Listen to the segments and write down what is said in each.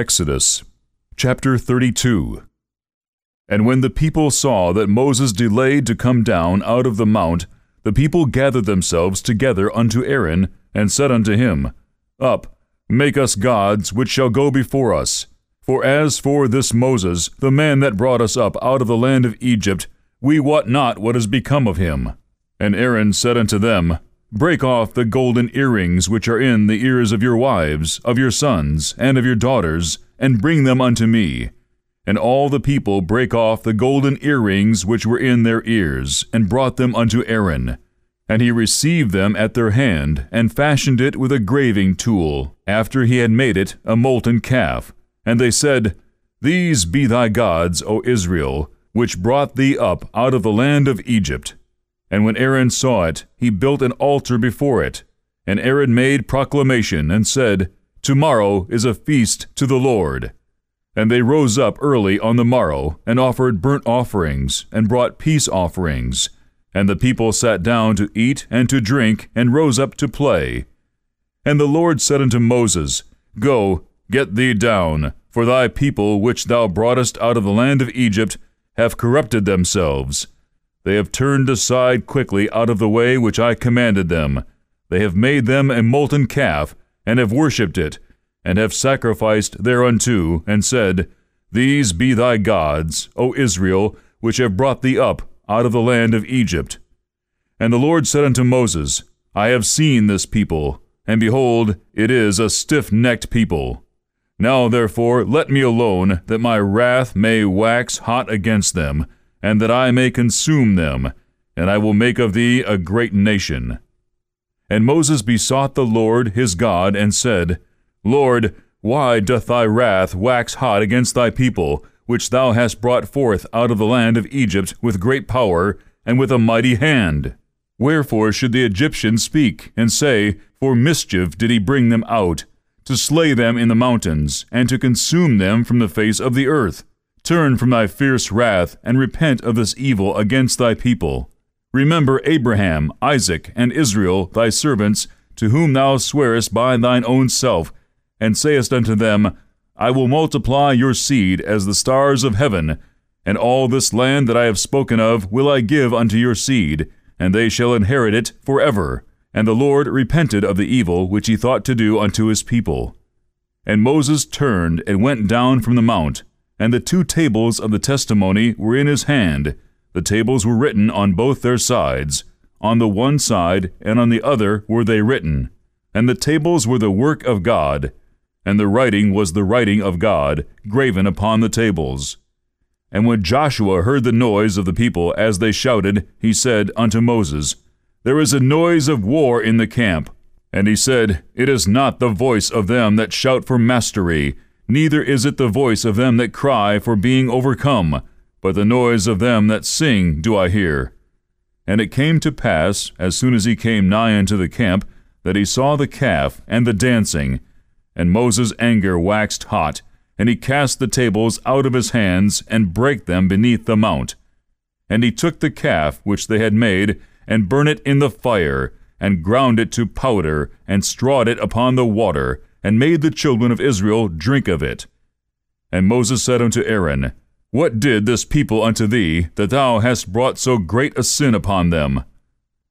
Exodus chapter 32 And when the people saw that Moses delayed to come down out of the mount, the people gathered themselves together unto Aaron, and said unto him, Up, make us gods which shall go before us. For as for this Moses, the man that brought us up out of the land of Egypt, we wot not what is become of him. And Aaron said unto them, Break off the golden earrings which are in the ears of your wives, of your sons, and of your daughters, and bring them unto me. And all the people brake off the golden earrings which were in their ears, and brought them unto Aaron. And he received them at their hand, and fashioned it with a graving tool, after he had made it a molten calf. And they said, These be thy gods, O Israel, which brought thee up out of the land of Egypt. And when Aaron saw it, he built an altar before it. And Aaron made proclamation, and said, Tomorrow is a feast to the Lord. And they rose up early on the morrow, and offered burnt offerings, and brought peace offerings. And the people sat down to eat and to drink, and rose up to play. And the Lord said unto Moses, Go, get thee down, for thy people which thou broughtest out of the land of Egypt have corrupted themselves they have turned aside quickly out of the way which I commanded them. They have made them a molten calf, and have worshipped it, and have sacrificed thereunto, and said, These be thy gods, O Israel, which have brought thee up out of the land of Egypt. And the Lord said unto Moses, I have seen this people, and behold, it is a stiff necked people. Now therefore let me alone, that my wrath may wax hot against them, and that I may consume them, and I will make of thee a great nation. And Moses besought the Lord his God, and said, Lord, why doth thy wrath wax hot against thy people, which thou hast brought forth out of the land of Egypt with great power, and with a mighty hand? Wherefore should the Egyptians speak, and say, For mischief did he bring them out, to slay them in the mountains, and to consume them from the face of the earth? Turn from thy fierce wrath, and repent of this evil against thy people. Remember Abraham, Isaac, and Israel, thy servants, to whom thou swearest by thine own self, and sayest unto them, I will multiply your seed as the stars of heaven, and all this land that I have spoken of will I give unto your seed, and they shall inherit it for ever. And the Lord repented of the evil which he thought to do unto his people. And Moses turned and went down from the mount, and the two tables of the testimony were in his hand. The tables were written on both their sides. On the one side and on the other were they written. And the tables were the work of God, and the writing was the writing of God, graven upon the tables. And when Joshua heard the noise of the people as they shouted, he said unto Moses, There is a noise of war in the camp. And he said, It is not the voice of them that shout for mastery, Neither is it the voice of them that cry for being overcome, but the noise of them that sing do I hear. And it came to pass, as soon as he came nigh unto the camp, that he saw the calf and the dancing. And Moses' anger waxed hot, and he cast the tables out of his hands, and brake them beneath the mount. And he took the calf which they had made, and burnt it in the fire, and ground it to powder, and strawed it upon the water, and made the children of Israel drink of it. And Moses said unto Aaron, What did this people unto thee, that thou hast brought so great a sin upon them?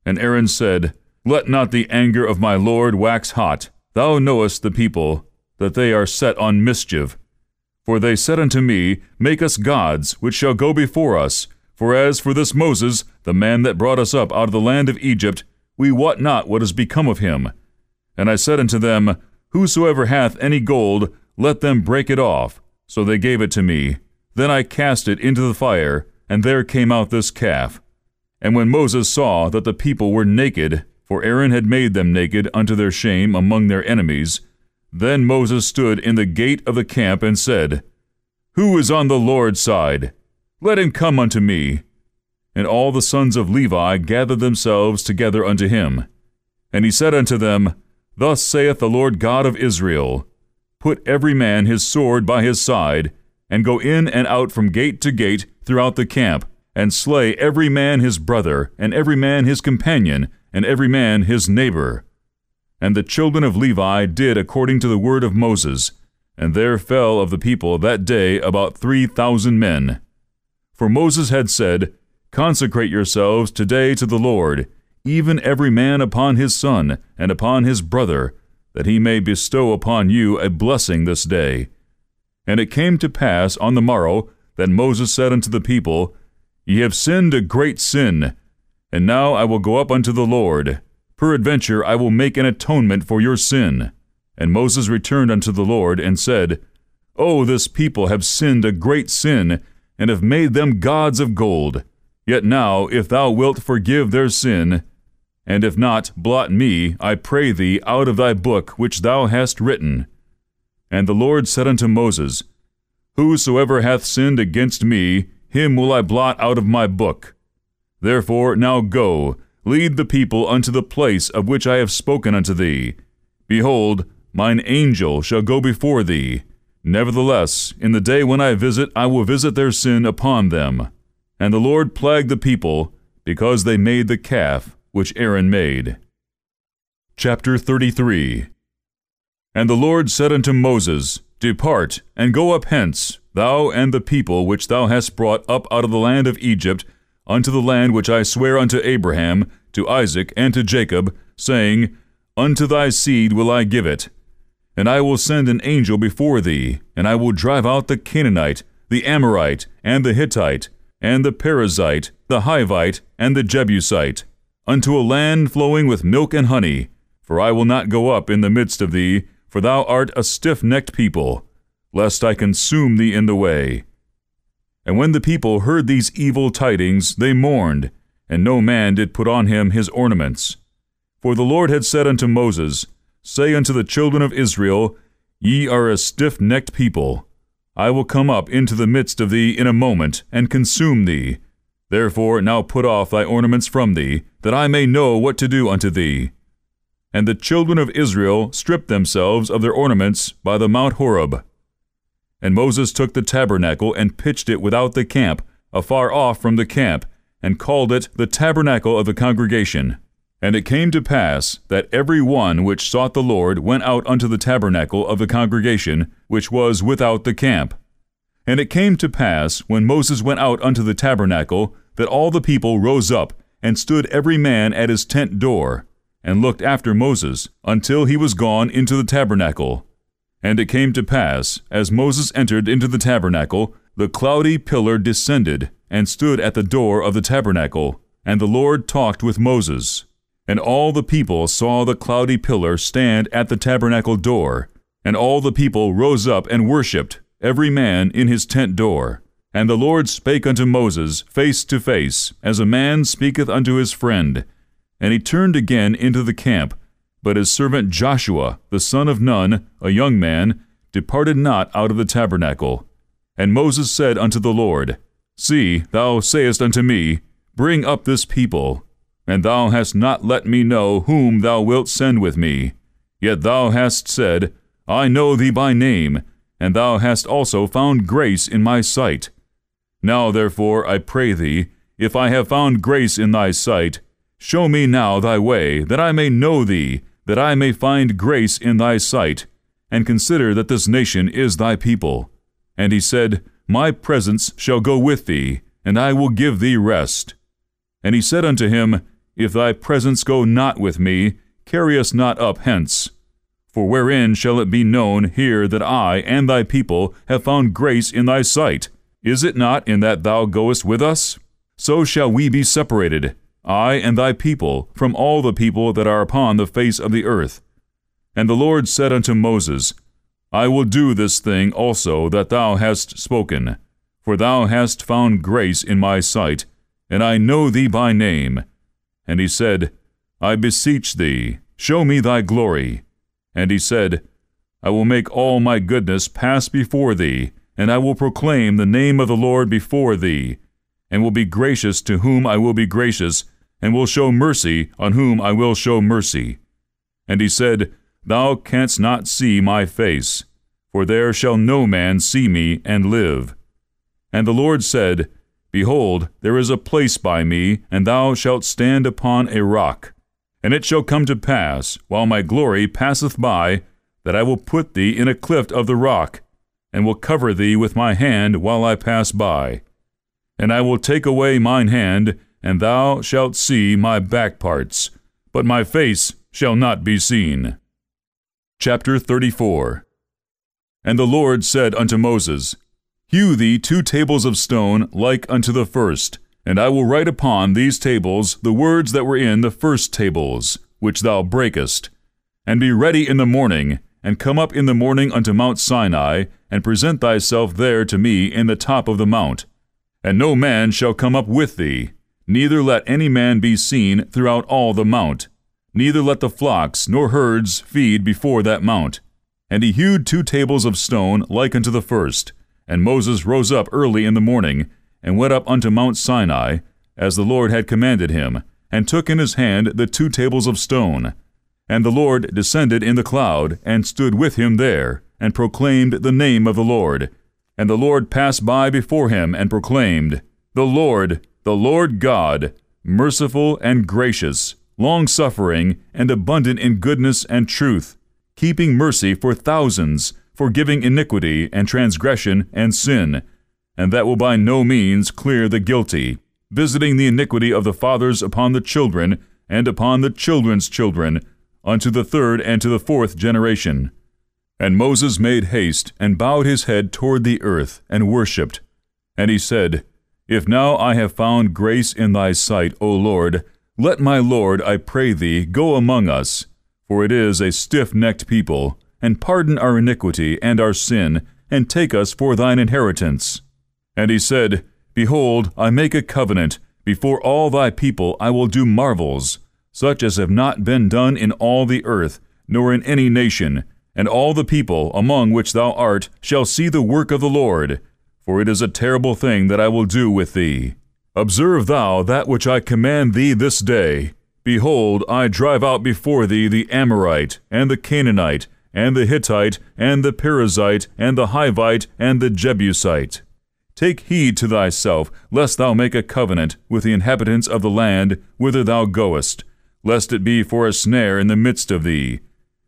And Aaron said, Let not the anger of my Lord wax hot. Thou knowest the people, that they are set on mischief. For they said unto me, Make us gods, which shall go before us. For as for this Moses, the man that brought us up out of the land of Egypt, we wot not what is become of him. And I said unto them, Whosoever hath any gold, let them break it off. So they gave it to me. Then I cast it into the fire, and there came out this calf. And when Moses saw that the people were naked, for Aaron had made them naked unto their shame among their enemies, then Moses stood in the gate of the camp and said, Who is on the Lord's side? Let him come unto me. And all the sons of Levi gathered themselves together unto him. And he said unto them, Thus saith the Lord God of Israel Put every man his sword by his side, and go in and out from gate to gate throughout the camp, and slay every man his brother, and every man his companion, and every man his neighbor. And the children of Levi did according to the word of Moses. and there fell of the people that day about three thousand men. For Moses had said, Consecrate yourselves today to the Lord, even every man upon his son, and upon his brother, that he may bestow upon you a blessing this day. And it came to pass on the morrow that Moses said unto the people, Ye have sinned a great sin, and now I will go up unto the Lord. Peradventure I will make an atonement for your sin. And Moses returned unto the Lord, and said, O this people have sinned a great sin, and have made them gods of gold. Yet now, if thou wilt forgive their sin, and if not, blot me, I pray thee, out of thy book which thou hast written. And the Lord said unto Moses, Whosoever hath sinned against me, him will I blot out of my book. Therefore now go, lead the people unto the place of which I have spoken unto thee. Behold, mine angel shall go before thee. Nevertheless, in the day when I visit, I will visit their sin upon them. And the Lord plagued the people, because they made the calf which Aaron made. Chapter 33 And the Lord said unto Moses, Depart, and go up hence, thou and the people which thou hast brought up out of the land of Egypt, unto the land which I swear unto Abraham, to Isaac, and to Jacob, saying, Unto thy seed will I give it. And I will send an angel before thee, and I will drive out the Canaanite, the Amorite, and the Hittite, and the Perizzite, the Hivite, and the Jebusite, unto a land flowing with milk and honey. For I will not go up in the midst of thee, for thou art a stiff necked people, lest I consume thee in the way. And when the people heard these evil tidings, they mourned, and no man did put on him his ornaments. For the Lord had said unto Moses, Say unto the children of Israel, Ye are a stiff necked people. I will come up into the midst of thee in a moment, and consume thee. Therefore now put off thy ornaments from thee, that I may know what to do unto thee. And the children of Israel stripped themselves of their ornaments by the Mount Horeb. And Moses took the tabernacle and pitched it without the camp, afar off from the camp, and called it the tabernacle of the congregation. And it came to pass that every one which sought the Lord went out unto the tabernacle of the congregation, which was without the camp. And it came to pass, when Moses went out unto the tabernacle, that all the people rose up, and stood every man at his tent door, and looked after Moses, until he was gone into the tabernacle. And it came to pass, as Moses entered into the tabernacle, the cloudy pillar descended, and stood at the door of the tabernacle, and the Lord talked with Moses. And all the people saw the cloudy pillar stand at the tabernacle door. And all the people rose up and worshipped, every man in his tent door. And the Lord spake unto Moses face to face, as a man speaketh unto his friend. And he turned again into the camp. But his servant Joshua, the son of Nun, a young man, departed not out of the tabernacle. And Moses said unto the Lord, See, thou sayest unto me, Bring up this people, and thou hast not let me know whom thou wilt send with me. Yet thou hast said, I know thee by name, and thou hast also found grace in my sight. Now therefore I pray thee, if I have found grace in thy sight, show me now thy way, that I may know thee, that I may find grace in thy sight, and consider that this nation is thy people. And he said, My presence shall go with thee, and I will give thee rest. And he said unto him, if thy presence go not with me, carry us not up hence. For wherein shall it be known here that I and thy people have found grace in thy sight? Is it not in that thou goest with us? So shall we be separated, I and thy people, from all the people that are upon the face of the earth. And the Lord said unto Moses, I will do this thing also that thou hast spoken, for thou hast found grace in my sight, and I know thee by name. And he said, I beseech thee, show me thy glory. And he said, I will make all my goodness pass before thee, and I will proclaim the name of the Lord before thee, and will be gracious to whom I will be gracious, and will show mercy on whom I will show mercy. And he said, Thou canst not see my face, for there shall no man see me and live. And the Lord said, Behold, there is a place by me, and thou shalt stand upon a rock. And it shall come to pass, while my glory passeth by, that I will put thee in a cleft of the rock, and will cover thee with my hand while I pass by. And I will take away mine hand, and thou shalt see my back parts, but my face shall not be seen. Chapter 34 And the Lord said unto Moses, Hew thee two tables of stone like unto the first, and I will write upon these tables the words that were in the first tables, which thou breakest. And be ready in the morning, and come up in the morning unto Mount Sinai, and present thyself there to me in the top of the mount. And no man shall come up with thee, neither let any man be seen throughout all the mount, neither let the flocks nor herds feed before that mount. And he hewed two tables of stone like unto the first, and Moses rose up early in the morning, and went up unto Mount Sinai, as the Lord had commanded him, and took in his hand the two tables of stone. And the Lord descended in the cloud, and stood with him there, and proclaimed the name of the Lord. And the Lord passed by before him, and proclaimed, The Lord, the Lord God, merciful and gracious, long suffering, and abundant in goodness and truth, keeping mercy for thousands, forgiving iniquity and transgression and sin, and that will by no means clear the guilty, visiting the iniquity of the fathers upon the children, and upon the children's children, unto the third and to the fourth generation. And Moses made haste, and bowed his head toward the earth, and worshipped. And he said, If now I have found grace in thy sight, O Lord, let my Lord, I pray thee, go among us, for it is a stiff necked people, and pardon our iniquity and our sin, and take us for thine inheritance. And he said, Behold, I make a covenant, before all thy people I will do marvels, such as have not been done in all the earth, nor in any nation, and all the people among which thou art shall see the work of the Lord, for it is a terrible thing that I will do with thee. Observe thou that which I command thee this day. Behold, I drive out before thee the Amorite, and the Canaanite, and the Hittite, and the Perizzite, and the Hivite, and the Jebusite. Take heed to thyself, lest thou make a covenant with the inhabitants of the land whither thou goest, lest it be for a snare in the midst of thee.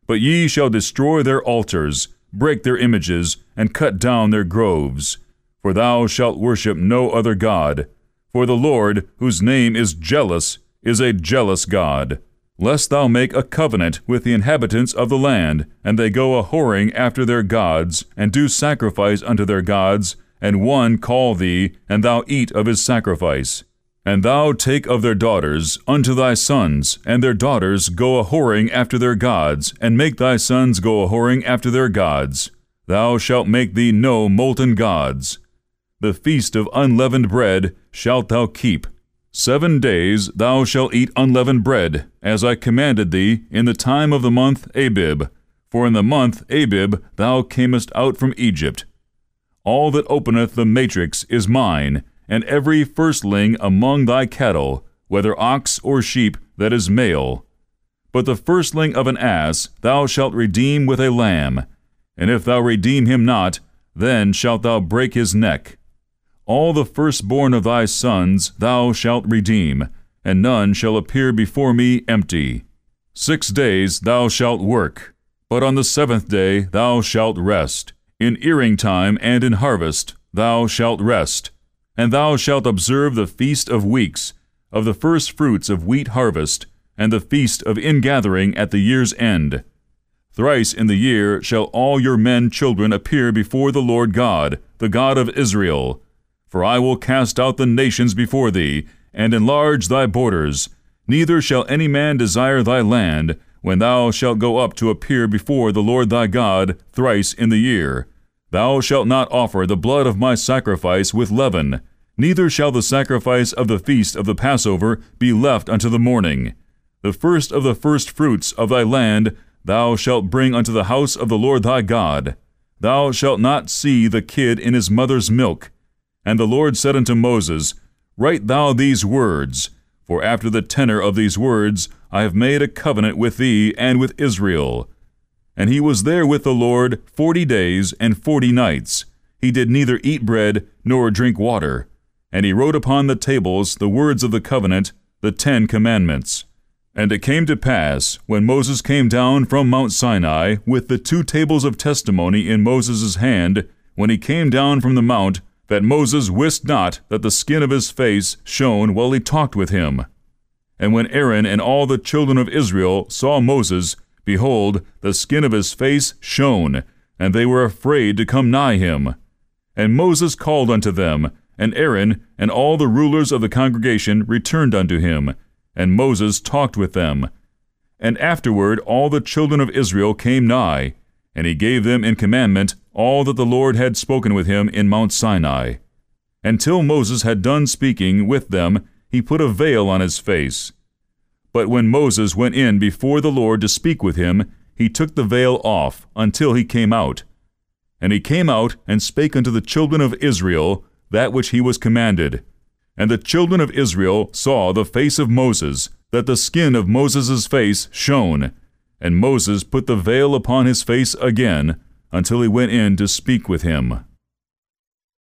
But ye shall destroy their altars, break their images, and cut down their groves. For thou shalt worship no other God. For the Lord, whose name is jealous, is a jealous God lest thou make a covenant with the inhabitants of the land, and they go a whoring after their gods, and do sacrifice unto their gods, and one call thee, and thou eat of his sacrifice. And thou take of their daughters unto thy sons, and their daughters go a whoring after their gods, and make thy sons go a whoring after their gods. Thou shalt make thee no molten gods. The feast of unleavened bread shalt thou keep, Seven days thou shalt eat unleavened bread, as I commanded thee, in the time of the month Abib. For in the month Abib thou camest out from Egypt. All that openeth the matrix is mine, and every firstling among thy cattle, whether ox or sheep, that is male. But the firstling of an ass thou shalt redeem with a lamb, and if thou redeem him not, then shalt thou break his neck. All the firstborn of thy sons thou shalt redeem, and none shall appear before me empty. Six days thou shalt work, but on the seventh day thou shalt rest. In earing time and in harvest thou shalt rest. And thou shalt observe the feast of weeks, of the first fruits of wheat harvest, and the feast of ingathering at the year's end. Thrice in the year shall all your men children appear before the Lord God, the God of Israel, for I will cast out the nations before thee, and enlarge thy borders. Neither shall any man desire thy land, when thou shalt go up to appear before the Lord thy God thrice in the year. Thou shalt not offer the blood of my sacrifice with leaven, neither shall the sacrifice of the feast of the Passover be left unto the morning. The first of the first fruits of thy land thou shalt bring unto the house of the Lord thy God. Thou shalt not see the kid in his mother's milk, and the Lord said unto Moses, Write thou these words, for after the tenor of these words I have made a covenant with thee and with Israel. And he was there with the Lord forty days and forty nights. He did neither eat bread nor drink water. And he wrote upon the tables the words of the covenant, the Ten Commandments. And it came to pass, when Moses came down from Mount Sinai with the two tables of testimony in Moses' hand, when he came down from the mount, that Moses wist not that the skin of his face shone while he talked with him. And when Aaron and all the children of Israel saw Moses, behold, the skin of his face shone, and they were afraid to come nigh him. And Moses called unto them, and Aaron and all the rulers of the congregation returned unto him, and Moses talked with them. And afterward all the children of Israel came nigh, and he gave them in commandment all that the Lord had spoken with him in Mount Sinai. Until Moses had done speaking with them, he put a veil on his face. But when Moses went in before the Lord to speak with him, he took the veil off until he came out. And he came out and spake unto the children of Israel that which he was commanded. And the children of Israel saw the face of Moses, that the skin of Moses' face shone. And Moses put the veil upon his face again, until he went in to speak with him.